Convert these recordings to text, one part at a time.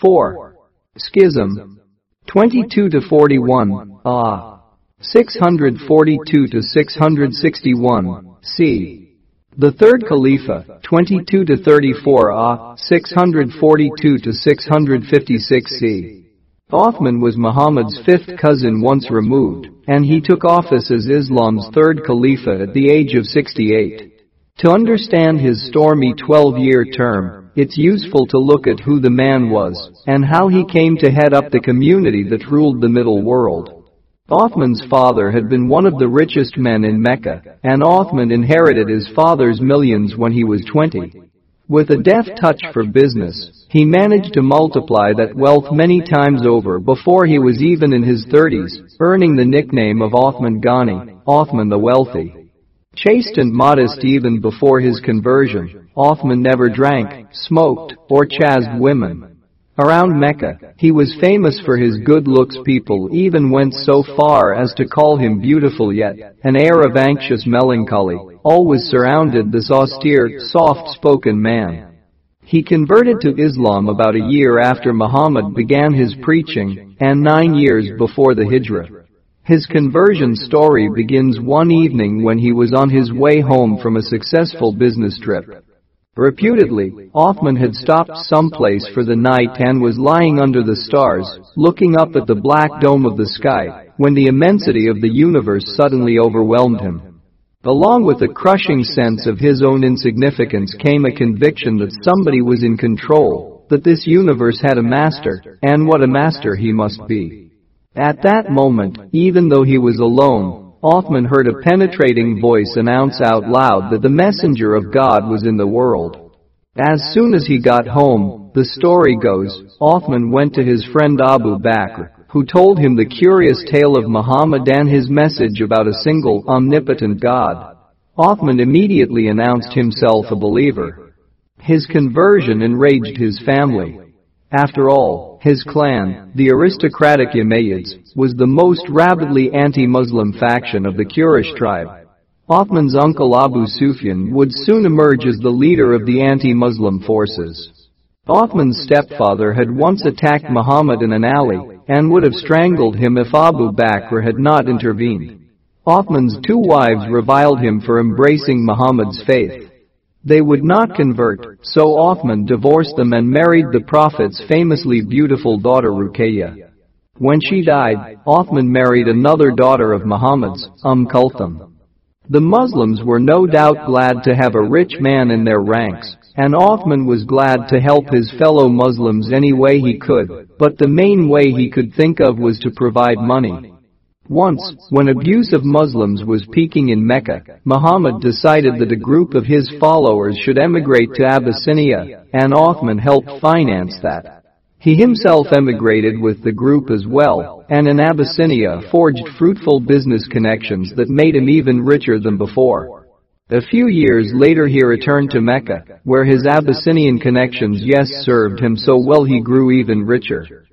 4. Schism. 22 to 41, Ah. 642 to 661, C. The third Khalifa, 22 to 34 Ah, 642 to 656 C. Othman was Muhammad's fifth cousin once removed, and he took office as Islam's third Khalifa at the age of 68. To understand his stormy 12-year term, it's useful to look at who the man was and how he came to head up the community that ruled the middle world. Othman's father had been one of the richest men in Mecca, and Othman inherited his father's millions when he was 20. With a deft touch for business, he managed to multiply that wealth many times over before he was even in his 30s, earning the nickname of Othman Ghani, Othman the Wealthy. Chaste and modest even before his conversion, Othman never drank, smoked, or chased women. Around Mecca, he was famous for his good looks people even went so far as to call him beautiful yet, an air of anxious melancholy, always surrounded this austere, soft-spoken man. He converted to Islam about a year after Muhammad began his preaching, and nine years before the Hijrah. His conversion story begins one evening when he was on his way home from a successful business trip. Reputedly, Othman had stopped someplace for the night and was lying under the stars, looking up at the black dome of the sky, when the immensity of the universe suddenly overwhelmed him. Along with a crushing sense of his own insignificance came a conviction that somebody was in control, that this universe had a master, and what a master he must be. At that moment, even though he was alone, Othman heard a penetrating voice announce out loud that the messenger of God was in the world. As soon as he got home, the story goes, Othman went to his friend Abu Bakr, who told him the curious tale of Muhammad and his message about a single, omnipotent God. Othman immediately announced himself a believer. His conversion enraged his family. After all, his clan, the aristocratic Umayyads, was the most rabidly anti-Muslim faction of the Quraysh tribe. Othman's uncle Abu Sufyan would soon emerge as the leader of the anti-Muslim forces. Othman's stepfather had once attacked Muhammad in an alley and would have strangled him if Abu Bakr had not intervened. Othman's two wives reviled him for embracing Muhammad's faith. They would not convert, so Othman divorced them and married the Prophet's famously beautiful daughter Ruqayya. When she died, Othman married another daughter of Muhammad's, Umm Kulthum. The Muslims were no doubt glad to have a rich man in their ranks, and Othman was glad to help his fellow Muslims any way he could, but the main way he could think of was to provide money. Once, when abuse of Muslims was peaking in Mecca, Muhammad decided that a group of his followers should emigrate to Abyssinia, and Othman helped finance that. He himself emigrated with the group as well, and in Abyssinia forged fruitful business connections that made him even richer than before. A few years later he returned to Mecca, where his Abyssinian connections yes served him so well he grew even richer.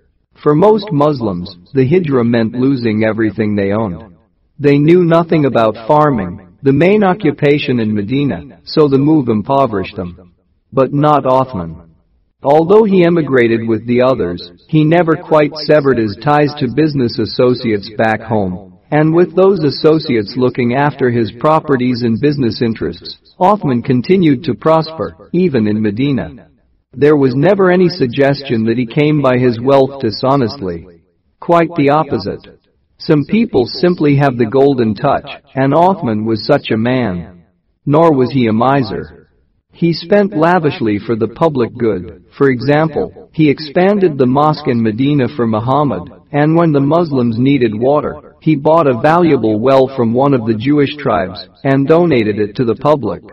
For most Muslims, the hijrah meant losing everything they owned. They knew nothing about farming, the main occupation in Medina, so the move impoverished them. But not Othman. Although he emigrated with the others, he never quite severed his ties to business associates back home. And with those associates looking after his properties and business interests, Othman continued to prosper, even in Medina. There was never any suggestion that he came by his wealth dishonestly. Quite the opposite. Some people simply have the golden touch, and Othman was such a man. Nor was he a miser. He spent lavishly for the public good. For example, he expanded the mosque in Medina for Muhammad, and when the Muslims needed water, he bought a valuable well from one of the Jewish tribes and donated it to the public.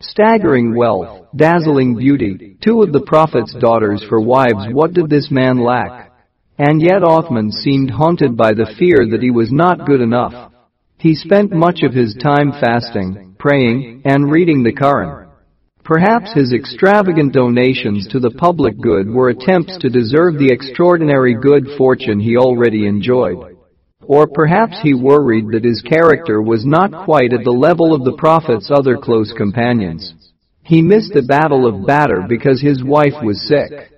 Staggering wealth, dazzling beauty, two of the Prophet's daughters for wives what did this man lack? And yet Othman seemed haunted by the fear that he was not good enough. He spent much of his time fasting, praying, and reading the Quran. Perhaps his extravagant donations to the public good were attempts to deserve the extraordinary good fortune he already enjoyed. Or perhaps he worried that his character was not quite at the level of the Prophet's other close companions. He missed the Battle of Badr because his wife was sick.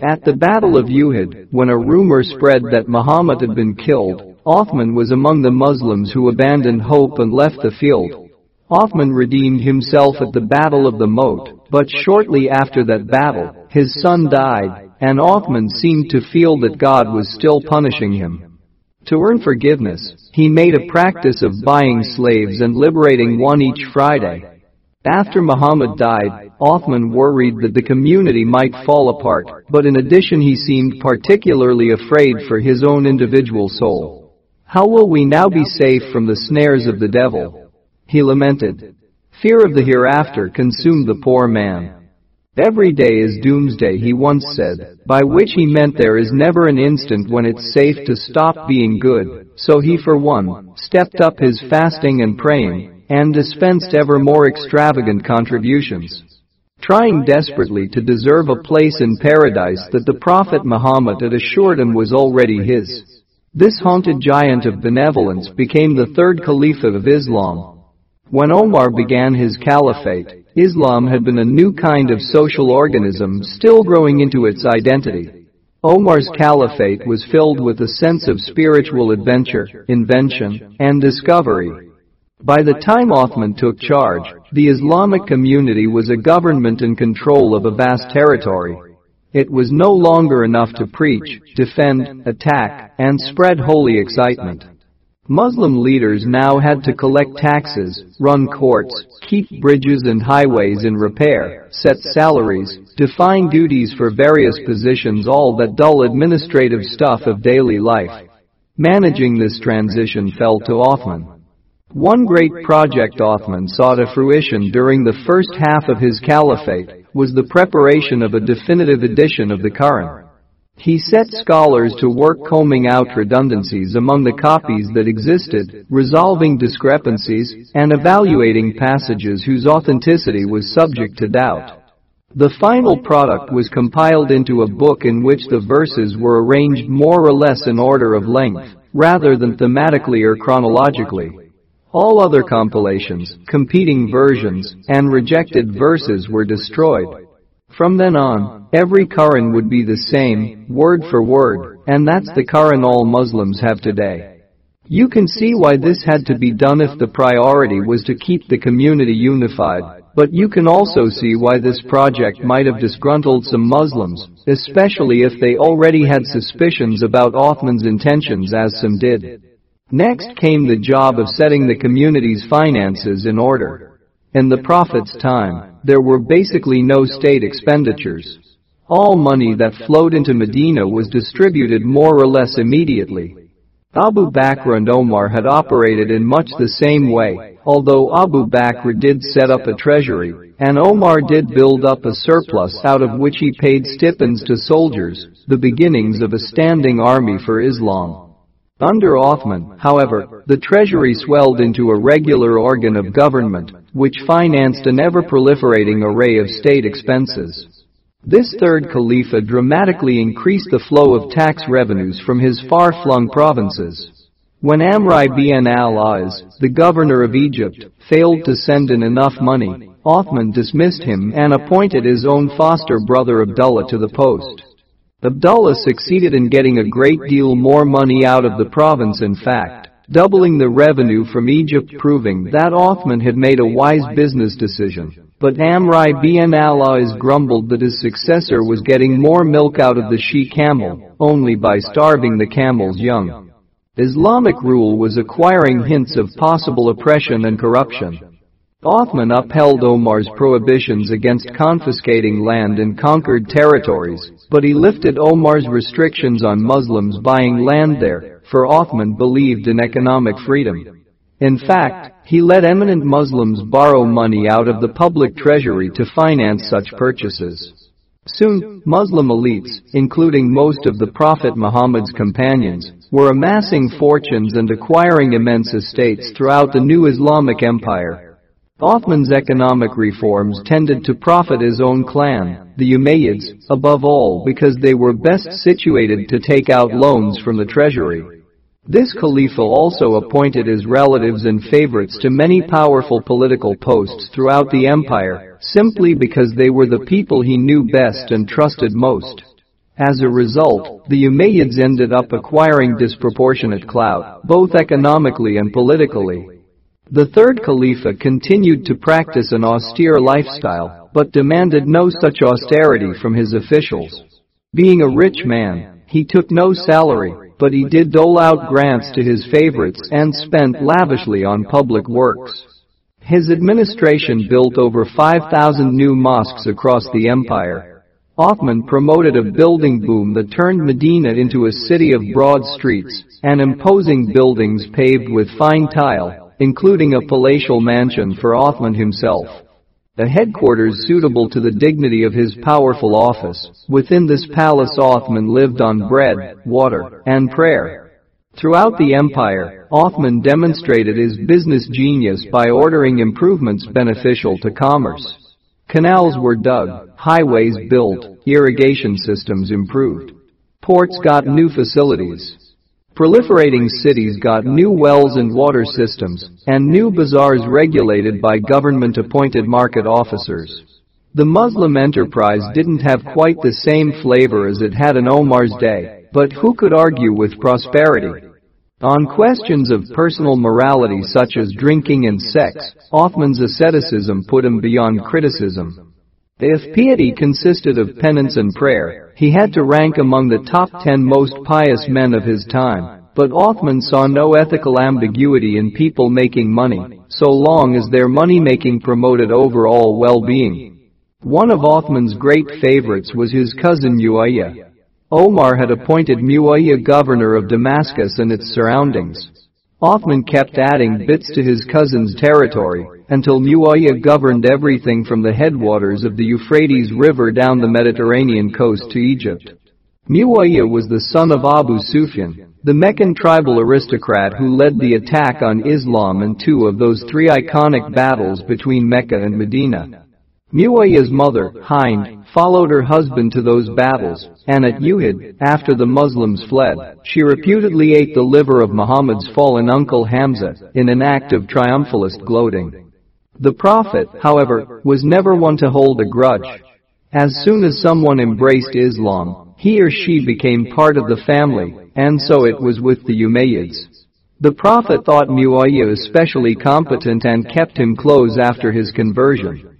At the Battle of Uhud, when a rumor spread that Muhammad had been killed, Othman was among the Muslims who abandoned hope and left the field. Othman redeemed himself at the Battle of the Moat, but shortly after that battle, his son died, and Othman seemed to feel that God was still punishing him. To earn forgiveness, he made a practice of buying slaves and liberating one each Friday. After Muhammad died, Othman worried that the community might fall apart, but in addition he seemed particularly afraid for his own individual soul. How will we now be safe from the snares of the devil? He lamented. Fear of the hereafter consumed the poor man. Every day is doomsday, he once said, by which he meant there is never an instant when it's safe to stop being good, so he for one, stepped up his fasting and praying, and dispensed ever more extravagant contributions trying desperately to deserve a place in paradise that the Prophet Muhammad had assured him was already his. This haunted giant of benevolence became the third Caliph of Islam. When Omar began his caliphate, Islam had been a new kind of social organism still growing into its identity. Omar's caliphate was filled with a sense of spiritual adventure, invention, and discovery, by the time Othman took charge, the Islamic community was a government in control of a vast territory. It was no longer enough to preach, defend, attack, and spread holy excitement. Muslim leaders now had to collect taxes, run courts, keep bridges and highways in repair, set salaries, define duties for various positions all that dull administrative stuff of daily life. Managing this transition fell to Othman. One great project Othman saw to fruition during the first half of his caliphate was the preparation of a definitive edition of the Quran. He set scholars to work combing out redundancies among the copies that existed, resolving discrepancies, and evaluating passages whose authenticity was subject to doubt. The final product was compiled into a book in which the verses were arranged more or less in order of length, rather than thematically or chronologically. All other compilations, competing versions, and rejected verses were destroyed. From then on, every Quran would be the same, word for word, and that's the Quran all Muslims have today. You can see why this had to be done if the priority was to keep the community unified, but you can also see why this project might have disgruntled some Muslims, especially if they already had suspicions about Othman's intentions as some did. Next came the job of setting the community's finances in order. In the Prophet's time, there were basically no state expenditures. All money that flowed into Medina was distributed more or less immediately. Abu Bakr and Omar had operated in much the same way, although Abu Bakr did set up a treasury, and Omar did build up a surplus out of which he paid stipends to soldiers, the beginnings of a standing army for Islam. Under Othman, however, the treasury swelled into a regular organ of government, which financed an ever-proliferating array of state expenses. This third Khalifa dramatically increased the flow of tax revenues from his far-flung provinces. When Amri bin al-As, the governor of Egypt, failed to send in enough money, Othman dismissed him and appointed his own foster brother Abdullah to the post. Abdullah succeeded in getting a great deal more money out of the province in fact, doubling the revenue from Egypt proving that Othman had made a wise business decision. But Amri bin al-As grumbled that his successor was getting more milk out of the she-camel, only by starving the camel's young. Islamic rule was acquiring hints of possible oppression and corruption. Othman upheld Omar's prohibitions against confiscating land in conquered territories, but he lifted Omar's restrictions on Muslims buying land there, for Othman believed in economic freedom. In fact, he let eminent Muslims borrow money out of the public treasury to finance such purchases. Soon, Muslim elites, including most of the Prophet Muhammad's companions, were amassing fortunes and acquiring immense estates throughout the new Islamic empire, Othman's economic reforms tended to profit his own clan, the Umayyads, above all because they were best situated to take out loans from the treasury. This Khalifa also appointed his relatives and favorites to many powerful political posts throughout the empire, simply because they were the people he knew best and trusted most. As a result, the Umayyads ended up acquiring disproportionate clout, both economically and politically. The third Khalifa continued to practice an austere lifestyle, but demanded no such austerity from his officials. Being a rich man, he took no salary, but he did dole out grants to his favorites and spent lavishly on public works. His administration built over 5,000 new mosques across the empire. Othman promoted a building boom that turned Medina into a city of broad streets and imposing buildings paved with fine tile, including a palatial mansion for Othman himself a headquarters suitable to the dignity of his powerful office. Within this palace Othman lived on bread, water, and prayer. Throughout the empire, Othman demonstrated his business genius by ordering improvements beneficial to commerce. Canals were dug, highways built, irrigation systems improved. Ports got new facilities, Proliferating cities got new wells and water systems, and new bazaars regulated by government-appointed market officers. The Muslim enterprise didn't have quite the same flavor as it had in Omar's day, but who could argue with prosperity? On questions of personal morality such as drinking and sex, Othman's asceticism put him beyond criticism. If piety consisted of penance and prayer, he had to rank among the top 10 most pious men of his time. But Othman saw no ethical ambiguity in people making money, so long as their money-making promoted overall well-being. One of Othman's great favorites was his cousin Muawiyah. Omar had appointed Muawiyah governor of Damascus and its surroundings. Othman kept adding bits to his cousin's territory until Muawiyah governed everything from the headwaters of the Euphrates River down the Mediterranean coast to Egypt. Muawiyah was the son of Abu Sufyan, the Meccan tribal aristocrat who led the attack on Islam in two of those three iconic battles between Mecca and Medina. Muawiyah's mother, Hind, followed her husband to those battles, and at Uhud, after the Muslims fled, she reputedly ate the liver of Muhammad's fallen uncle Hamza in an act of triumphalist gloating. The Prophet, however, was never one to hold a grudge. As soon as someone embraced Islam, he or she became part of the family, and so it was with the Umayyads. The Prophet thought Muawiyah especially competent and kept him close after his conversion.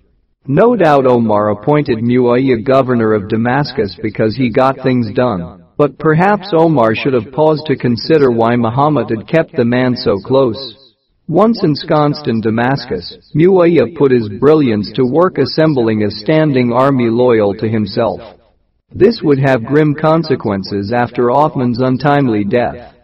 No doubt Omar appointed Muawiyah governor of Damascus because he got things done, but perhaps Omar should have paused to consider why Muhammad had kept the man so close. Once ensconced in Damascus, Muawiyah put his brilliance to work assembling a standing army loyal to himself. This would have grim consequences after Othman's untimely death.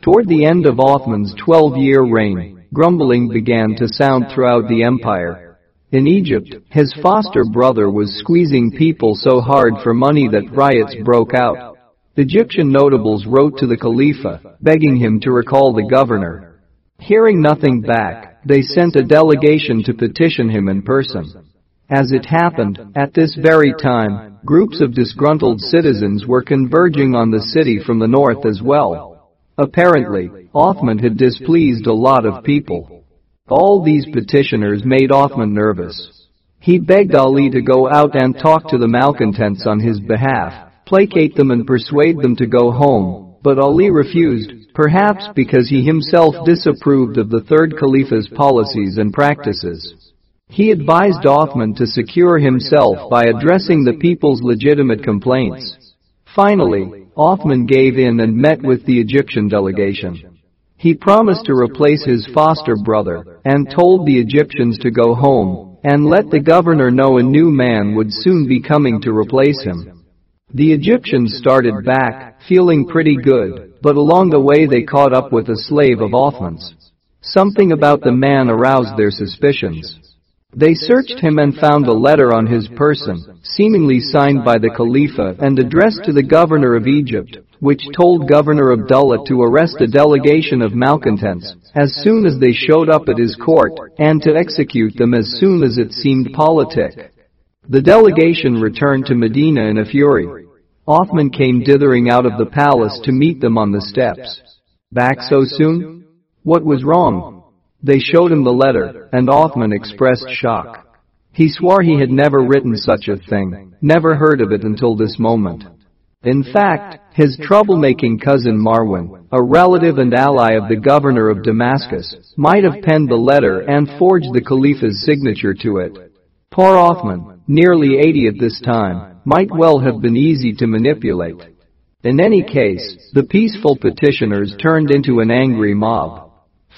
Toward the end of Othman's 12-year reign, grumbling began to sound throughout the empire, in Egypt, his foster brother was squeezing people so hard for money that riots broke out. Egyptian notables wrote to the Khalifa, begging him to recall the governor. Hearing nothing back, they sent a delegation to petition him in person. As it happened, at this very time, groups of disgruntled citizens were converging on the city from the north as well. Apparently, Othman had displeased a lot of people. All these petitioners made Othman nervous. He begged Ali to go out and talk to the malcontents on his behalf, placate them and persuade them to go home, but Ali refused, perhaps because he himself disapproved of the third Khalifa's policies and practices. He advised Othman to secure himself by addressing the people's legitimate complaints. Finally, Othman gave in and met with the Egyptian delegation. He promised to replace his foster brother and told the Egyptians to go home and let the governor know a new man would soon be coming to replace him. The Egyptians started back, feeling pretty good, but along the way they caught up with a slave of Othman's. Something about the man aroused their suspicions. They searched him and found a letter on his person, seemingly signed by the Khalifa and addressed to the governor of Egypt, which told Governor Abdullah to arrest a delegation of malcontents as soon as they showed up at his court and to execute them as soon as it seemed politic. The delegation returned to Medina in a fury. Othman came dithering out of the palace to meet them on the steps. Back so soon? What was wrong? They showed him the letter, and Othman expressed shock. He swore he had never written such a thing, never heard of it until this moment. In fact, his troublemaking cousin Marwan, a relative and ally of the governor of Damascus, might have penned the letter and forged the Khalifa's signature to it. Poor Othman, nearly 80 at this time, might well have been easy to manipulate. In any case, the peaceful petitioners turned into an angry mob.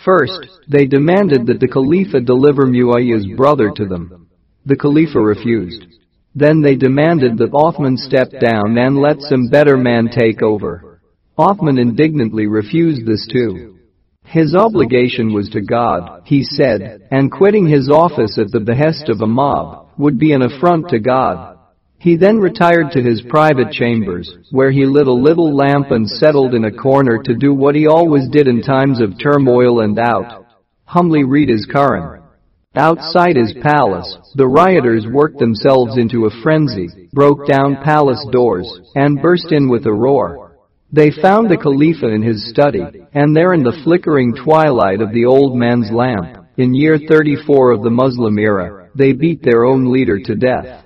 First, they demanded that the Khalifa deliver Muawiyah's brother to them. The Khalifa refused. Then they demanded that Othman step down and let some better man take over. Othman indignantly refused this too. His obligation was to God, he said, and quitting his office at the behest of a mob would be an affront to God. He then retired to his private chambers, where he lit a little lamp and settled in a corner to do what he always did in times of turmoil and doubt. Humbly read his Quran. Outside his palace, the rioters worked themselves into a frenzy, broke down palace doors, and burst in with a roar. They found the Khalifa in his study, and there in the flickering twilight of the old man's lamp, in year 34 of the Muslim era, they beat their own leader to death.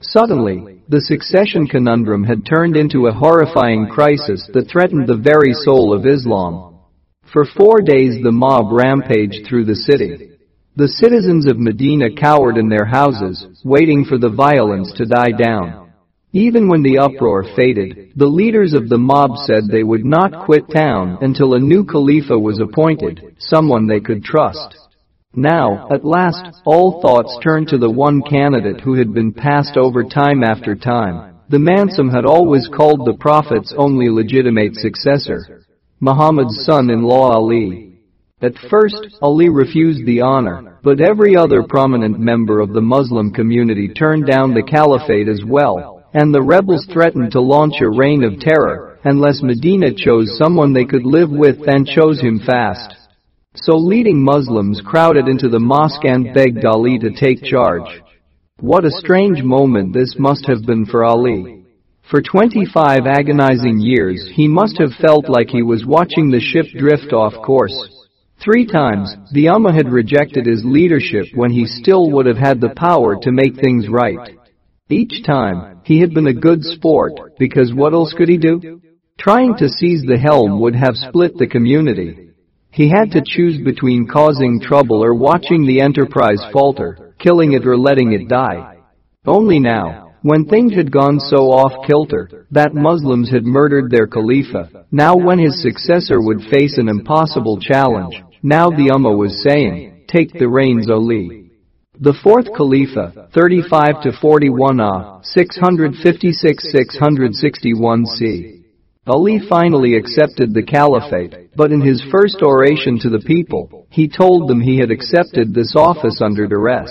Suddenly, the succession conundrum had turned into a horrifying crisis that threatened the very soul of Islam. For four days the mob rampaged through the city. The citizens of Medina cowered in their houses, waiting for the violence to die down. Even when the uproar faded, the leaders of the mob said they would not quit town until a new Khalifa was appointed, someone they could trust. Now, at last, all thoughts turned to the one candidate who had been passed over time after time, the man some had always called the Prophet's only legitimate successor, Muhammad's son-in-law Ali. At first, Ali refused the honor, but every other prominent member of the Muslim community turned down the caliphate as well, and the rebels threatened to launch a reign of terror unless Medina chose someone they could live with and chose him fast. So leading Muslims crowded into the mosque and begged Ali to take charge. What a strange moment this must have been for Ali. For 25 agonizing years he must have felt like he was watching the ship drift off course. Three times, the Ummah had rejected his leadership when he still would have had the power to make things right. Each time, he had been a good sport, because what else could he do? Trying to seize the helm would have split the community. He had to choose between causing trouble or watching the enterprise falter, killing it or letting it die. Only now, when things had gone so off kilter that Muslims had murdered their Khalifa, now when his successor would face an impossible challenge, now the Ummah was saying, take the reins Ali. The fourth Khalifa, 35 to 41 Ah, 656-661 c. Ali finally accepted the caliphate, but in his first oration to the people, he told them he had accepted this office under duress.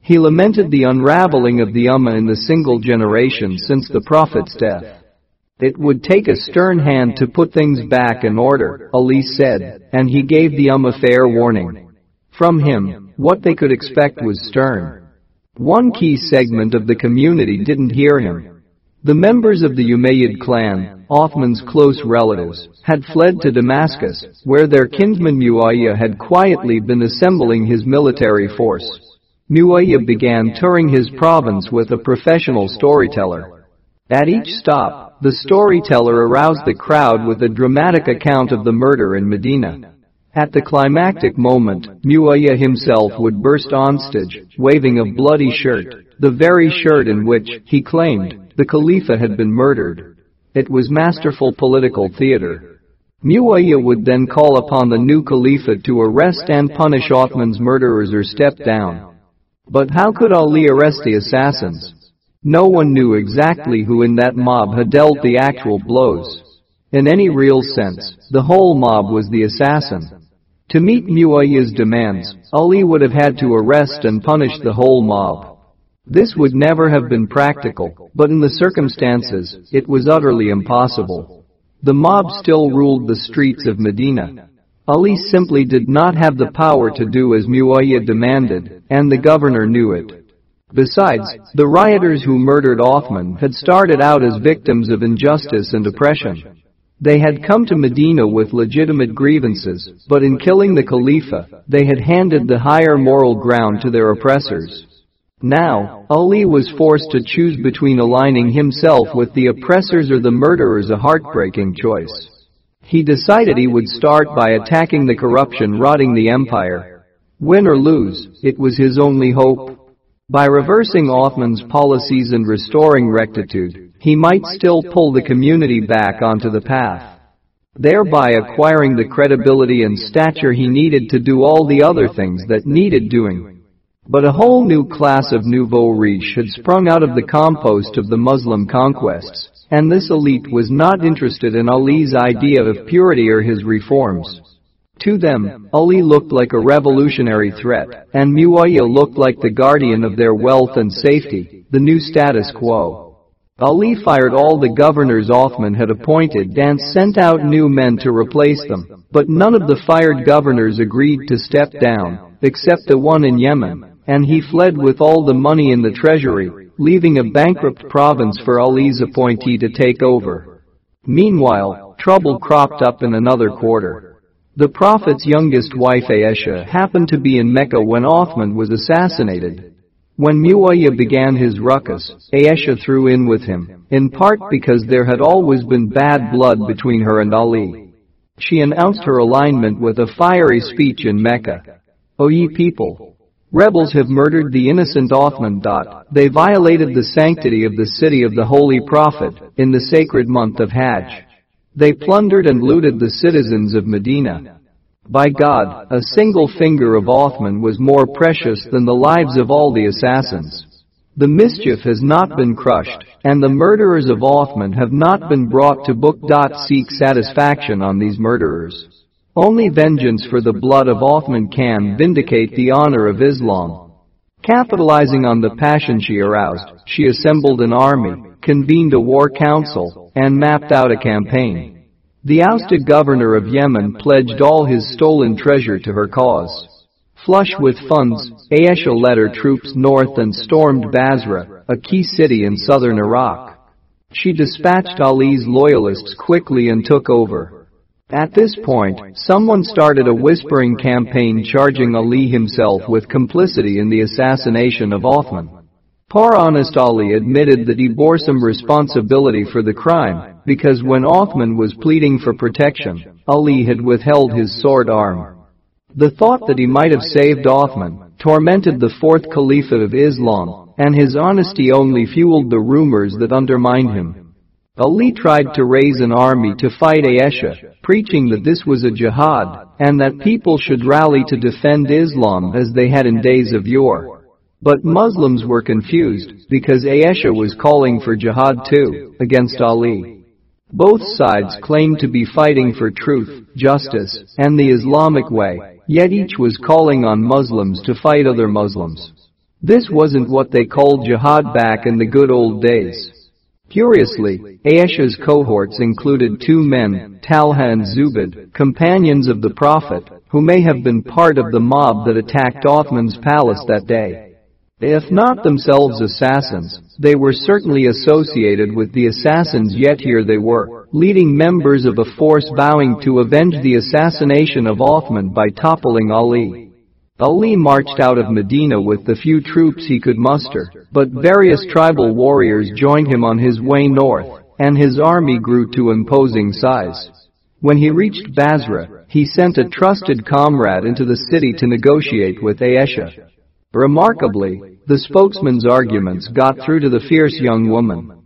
He lamented the unraveling of the Ummah in the single generation since the Prophet's death. It would take a stern hand to put things back in order, Ali said, and he gave the Ummah fair warning. From him, what they could expect was stern. One key segment of the community didn't hear him. The members of the Umayyad clan, Othman's close relatives, had fled to Damascus, where their kinsman Muawiyah had quietly been assembling his military force. Muawiyah began touring his province with a professional storyteller. At each stop, the storyteller aroused the crowd with a dramatic account of the murder in Medina. At the climactic moment, Muawiyah himself would burst on stage, waving a bloody shirt, the very shirt in which, he claimed, the Khalifa had been murdered. It was masterful political theater. Muawiyah would then call upon the new Khalifa to arrest and punish Othman's murderers or step down. But how could Ali arrest the assassins? No one knew exactly who in that mob had dealt the actual blows. In any real sense, the whole mob was the assassin. To meet Muawiyah's demands, Ali would have had to arrest and punish the whole mob. This would never have been practical, but in the circumstances, it was utterly impossible. The mob still ruled the streets of Medina. Ali simply did not have the power to do as Muawiyah demanded, and the governor knew it. Besides, the rioters who murdered Othman had started out as victims of injustice and oppression. They had come to Medina with legitimate grievances, but in killing the Khalifa, they had handed the higher moral ground to their oppressors. Now, Ali was forced to choose between aligning himself with the oppressors or the murderers a heartbreaking choice. He decided he would start by attacking the corruption rotting the empire. Win or lose, it was his only hope. By reversing Othman's policies and restoring rectitude, he might still pull the community back onto the path, thereby acquiring the credibility and stature he needed to do all the other things that needed doing. But a whole new class of nouveau riche had sprung out of the compost of the Muslim conquests, and this elite was not interested in Ali's idea of purity or his reforms. To them, Ali looked like a revolutionary threat, and Muawiyah looked like the guardian of their wealth and safety, the new status quo. Ali fired all the governors Othman had appointed and sent out new men to replace them, but none of the fired governors agreed to step down, except the one in Yemen, and he fled with all the money in the treasury, leaving a bankrupt province for Ali's appointee to take over. Meanwhile, trouble cropped up in another quarter. The Prophet's youngest wife Aisha happened to be in Mecca when Othman was assassinated. When Muawiyah began his ruckus, Aisha threw in with him, in part because there had always been bad blood between her and Ali. She announced her alignment with a fiery speech in Mecca. O ye people, Rebels have murdered the innocent Othman. They violated the sanctity of the city of the Holy Prophet in the sacred month of Hajj. They plundered and looted the citizens of Medina. By God, a single finger of Othman was more precious than the lives of all the assassins. The mischief has not been crushed, and the murderers of Othman have not been brought to book. Seek satisfaction on these murderers. Only vengeance for the blood of Othman can vindicate the honor of Islam. Capitalizing on the passion she aroused, she assembled an army, convened a war council, and mapped out a campaign. The ousted governor of Yemen pledged all his stolen treasure to her cause. Flush with funds, Aisha led her troops north and stormed Basra, a key city in southern Iraq. She dispatched Ali's loyalists quickly and took over. At this point, someone started a whispering campaign charging Ali himself with complicity in the assassination of Othman. Poor honest Ali admitted that he bore some responsibility for the crime, because when Othman was pleading for protection, Ali had withheld his sword arm. The thought that he might have saved Othman tormented the fourth Caliph of Islam, and his honesty only fueled the rumors that undermined him. Ali tried to raise an army to fight Aisha, preaching that this was a jihad, and that people should rally to defend Islam as they had in days of yore. But Muslims were confused, because Aisha was calling for jihad too, against Ali. Both sides claimed to be fighting for truth, justice, and the Islamic way, yet each was calling on Muslims to fight other Muslims. This wasn't what they called jihad back in the good old days. Curiously, Aisha's cohorts included two men, Talha and Zubayr, companions of the Prophet, who may have been part of the mob that attacked Othman's palace that day. If not themselves assassins, they were certainly associated with the assassins yet here they were, leading members of a force vowing to avenge the assassination of Othman by toppling Ali. Ali marched out of Medina with the few troops he could muster, but various tribal warriors joined him on his way north, and his army grew to imposing size. When he reached Basra, he sent a trusted comrade into the city to negotiate with Aisha. Remarkably, the spokesman's arguments got through to the fierce young woman.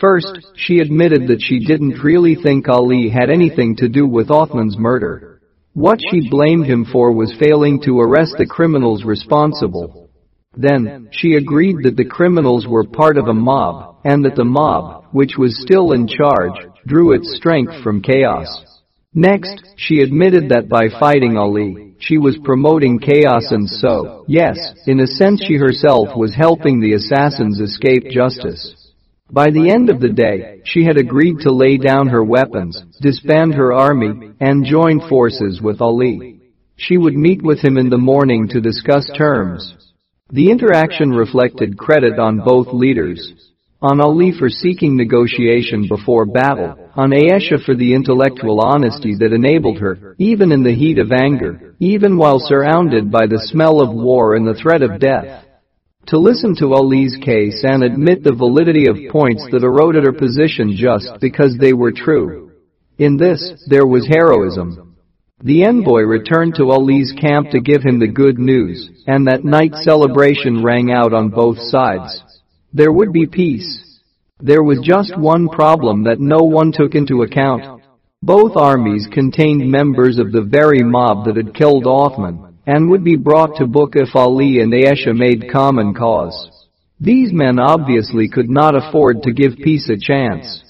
First, she admitted that she didn't really think Ali had anything to do with Othman's murder. What she blamed him for was failing to arrest the criminals responsible. Then, she agreed that the criminals were part of a mob, and that the mob, which was still in charge, drew its strength from chaos. Next, she admitted that by fighting Ali, she was promoting chaos and so, yes, in a sense she herself was helping the assassins escape justice. By the end of the day, she had agreed to lay down her weapons, disband her army, and join forces with Ali. She would meet with him in the morning to discuss terms. The interaction reflected credit on both leaders. On Ali for seeking negotiation before battle, on Aisha for the intellectual honesty that enabled her, even in the heat of anger, even while surrounded by the smell of war and the threat of death, To listen to Ali's case and admit the validity of points that eroded her position just because they were true. In this, there was heroism. The envoy returned to Ali's camp to give him the good news, and that night celebration rang out on both sides. There would be peace. There was just one problem that no one took into account. Both armies contained members of the very mob that had killed Othman, and would be brought to book if Ali and Ayesha made common cause. These men obviously could not afford to give peace a chance.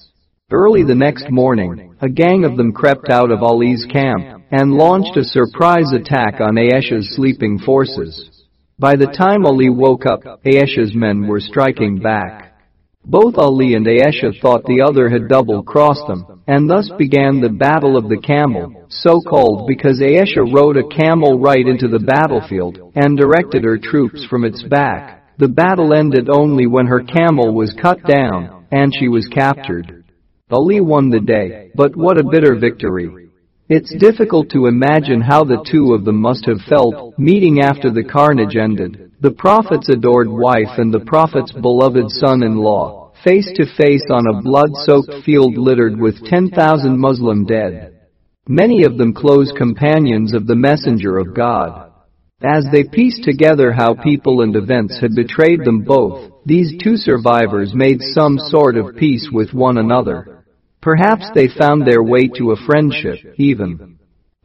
Early the next morning, a gang of them crept out of Ali's camp and launched a surprise attack on Ayesha's sleeping forces. By the time Ali woke up, Ayesha's men were striking back. Both Ali and Ayesha thought the other had double-crossed them, and thus began the Battle of the Camel, so called because Ayesha rode a camel right into the battlefield and directed her troops from its back. The battle ended only when her camel was cut down and she was captured. Ali won the day, but what a bitter victory. It's difficult to imagine how the two of them must have felt, meeting after the carnage ended. The Prophet's adored wife and the Prophet's beloved son-in-law, face to face on a blood-soaked field littered with 10,000 Muslim dead. Many of them close companions of the Messenger of God. As they pieced together how people and events had betrayed them both, these two survivors made some sort of peace with one another. Perhaps they found their way to a friendship, even.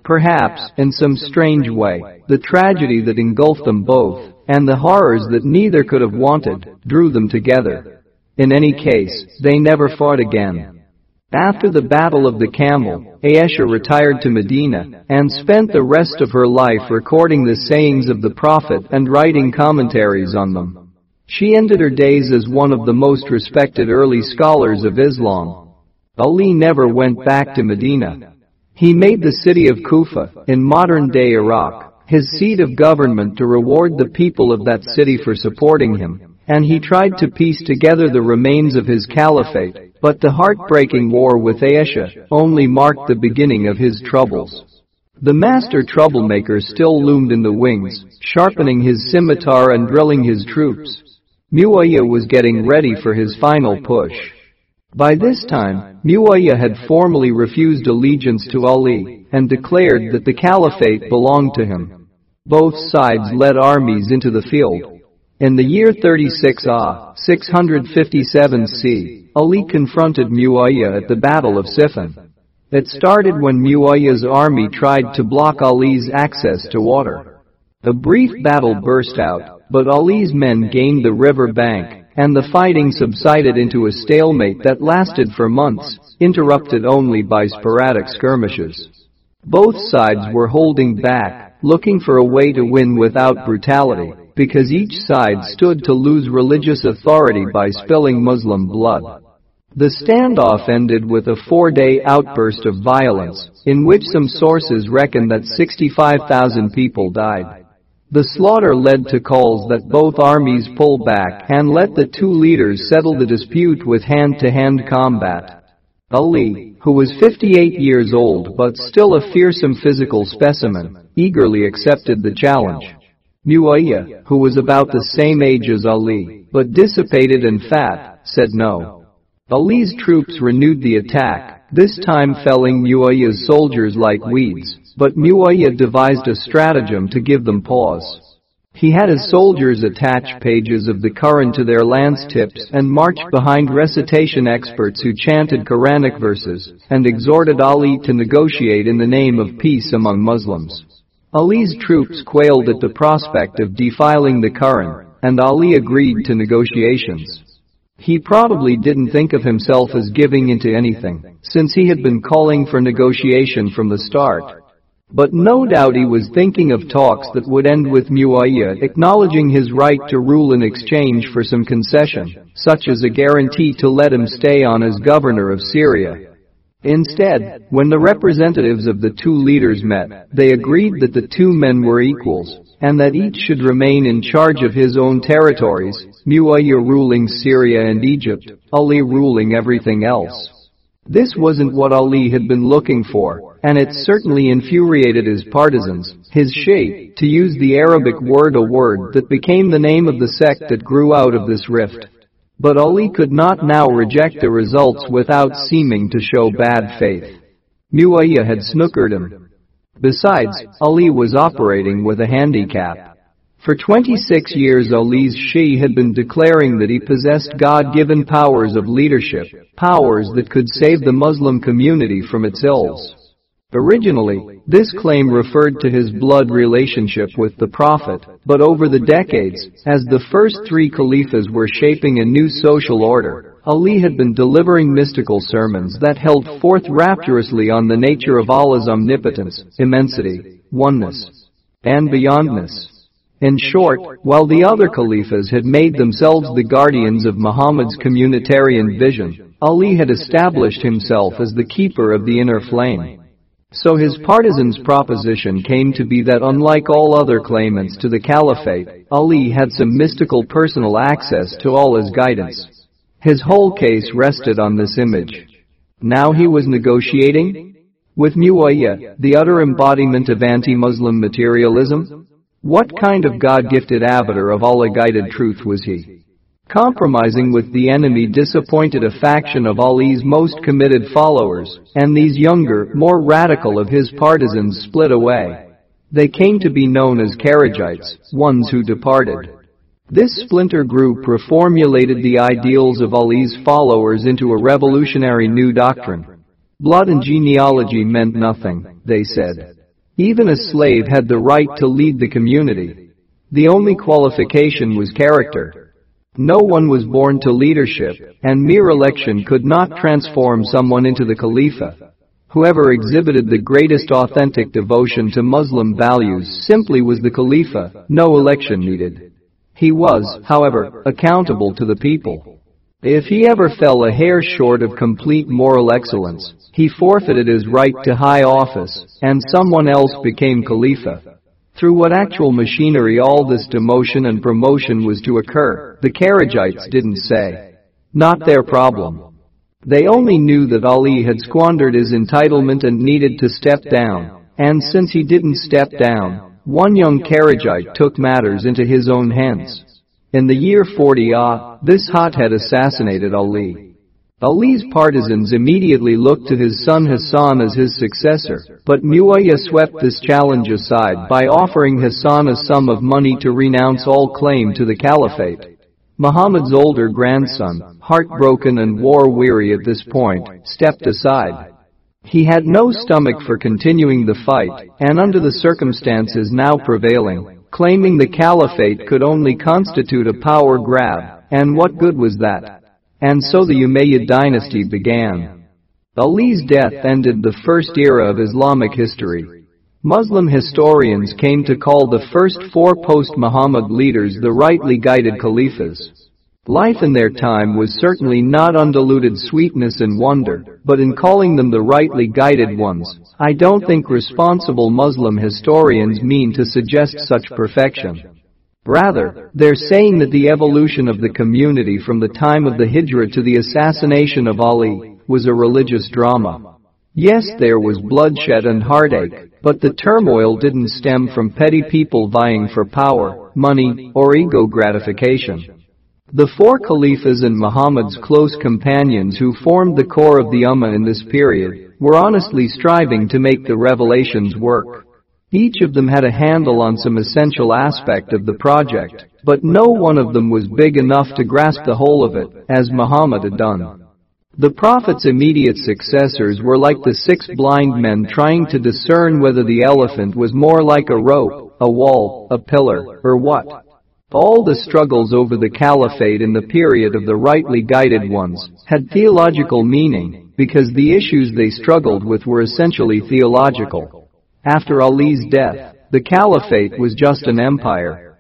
Perhaps, in some strange way, the tragedy that engulfed them both, and the horrors that neither could have wanted, drew them together. In any case, they never fought again. After the Battle of the Camel, Ayesha retired to Medina and spent the rest of her life recording the sayings of the Prophet and writing commentaries on them. She ended her days as one of the most respected early scholars of Islam. Ali never went back to Medina. He made the city of Kufa, in modern-day Iraq, his seat of government to reward the people of that city for supporting him, and he tried to piece together the remains of his caliphate, but the heartbreaking war with Aisha only marked the beginning of his troubles. The master troublemaker still loomed in the wings, sharpening his scimitar and drilling his troops. Muawiyah was getting ready for his final push. By this time, Muawiyah had formally refused allegiance to Ali and declared that the caliphate belonged to him. Both sides led armies into the field. In the year 36 Ah, 657 C, Ali confronted Muawiyah at the Battle of Siffin. It started when Muawiyah's army tried to block Ali's access to water. A brief battle burst out, but Ali's men gained the river bank and the fighting subsided into a stalemate that lasted for months, interrupted only by sporadic skirmishes. Both sides were holding back, looking for a way to win without brutality, because each side stood to lose religious authority by spilling Muslim blood. The standoff ended with a four-day outburst of violence, in which some sources reckon that 65,000 people died. The slaughter led to calls that both armies pull back and let the two leaders settle the dispute with hand-to-hand -hand combat. Ali, who was 58 years old but still a fearsome physical specimen, eagerly accepted the challenge. Muawiyah, who was about the same age as Ali, but dissipated and fat, said no. Ali's troops renewed the attack, this time felling Muawiyah's soldiers like weeds. But Muawiyah devised a stratagem to give them pause. He had his soldiers attach pages of the Quran to their lance tips and marched behind recitation experts who chanted Quranic verses and exhorted Ali to negotiate in the name of peace among Muslims. Ali's troops quailed at the prospect of defiling the Quran, and Ali agreed to negotiations. He probably didn't think of himself as giving into anything, since he had been calling for negotiation from the start. But no doubt he was thinking of talks that would end with Muawiyah acknowledging his right to rule in exchange for some concession, such as a guarantee to let him stay on as governor of Syria. Instead, when the representatives of the two leaders met, they agreed that the two men were equals, and that each should remain in charge of his own territories, Muawiyah ruling Syria and Egypt, Ali ruling everything else. This wasn't what Ali had been looking for, and it certainly infuriated his partisans, his Shia, to use the Arabic word a word that became the name of the sect that grew out of this rift. But Ali could not now reject the results without seeming to show bad faith. Muawiyah had snookered him. Besides, Ali was operating with a handicap. For 26 years Ali's Shia had been declaring that he possessed God-given powers of leadership, powers that could save the Muslim community from its ills. Originally, this claim referred to his blood relationship with the Prophet, but over the decades, as the first three caliphs were shaping a new social order, Ali had been delivering mystical sermons that held forth rapturously on the nature of Allah's omnipotence, immensity, oneness, and beyondness. In short, while the other caliphs had made themselves the guardians of Muhammad's communitarian vision, Ali had established himself as the keeper of the inner flame. So his partisans' proposition came to be that unlike all other claimants to the caliphate, Ali had some mystical personal access to Allah's guidance. His whole case rested on this image. Now he was negotiating with Muawiyah, the utter embodiment of anti-Muslim materialism, what kind of God-gifted avatar of Allah-guided truth was he? Compromising with the enemy disappointed a faction of Ali's most committed followers, and these younger, more radical of his partisans split away. They came to be known as Kharijites, ones who departed. This splinter group reformulated the ideals of Ali's followers into a revolutionary new doctrine. Blood and genealogy meant nothing, they said. Even a slave had the right to lead the community. The only qualification was character. No one was born to leadership, and mere election could not transform someone into the Khalifa. Whoever exhibited the greatest authentic devotion to Muslim values simply was the Khalifa, no election needed. He was, however, accountable to the people. If he ever fell a hair short of complete moral excellence, he forfeited his right to high office, and someone else became Khalifa. Through what actual machinery all this demotion and promotion was to occur, the Kharijites didn't say. Not their problem. They only knew that Ali had squandered his entitlement and needed to step down, and since he didn't step down, one young Kharijite took matters into his own hands. In the year 40 Ah, this hothead assassinated Ali. Ali's partisans immediately looked to his son Hassan as his successor, but Muawiyah swept this challenge aside by offering Hassan a sum of money to renounce all claim to the caliphate. Muhammad's older grandson, heartbroken and war-weary at this point, stepped aside. He had no stomach for continuing the fight, and under the circumstances now prevailing, claiming the caliphate could only constitute a power grab, and what good was that? And so the Umayyad dynasty began. Ali's death ended the first era of Islamic history. Muslim historians came to call the first four post-Muhammad leaders the rightly guided caliphs. Life in their time was certainly not undiluted sweetness and wonder, but in calling them the rightly guided ones, I don't think responsible Muslim historians mean to suggest such perfection. Rather, they're saying that the evolution of the community from the time of the Hijra to the assassination of Ali was a religious drama. Yes, there was bloodshed and heartache, but the turmoil didn't stem from petty people vying for power, money, or ego gratification. The four caliphs and Muhammad's close companions who formed the core of the Ummah in this period were honestly striving to make the revelations work. Each of them had a handle on some essential aspect of the project, but no one of them was big enough to grasp the whole of it, as Muhammad had done. The Prophet's immediate successors were like the six blind men trying to discern whether the elephant was more like a rope, a wall, a pillar, or what. All the struggles over the caliphate in the period of the rightly guided ones had theological meaning because the issues they struggled with were essentially theological. After Ali's death, the caliphate was just an empire.